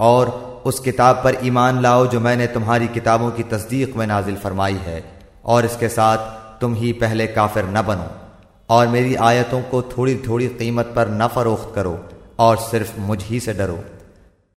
اور اس کتاب پر ایمان لاؤ جو میں نے تمہاری کتابوں کی تصدیق میں نازل فرمائی ہے، اور اس کے ساتھ تم ہی پہلے کافر نہ بنو، اور میری آیتوں کو تھوڑی تھوڑی قیمت پر نہ فروخت کرو، اور صرف مجھ ہی سے ڈرو۔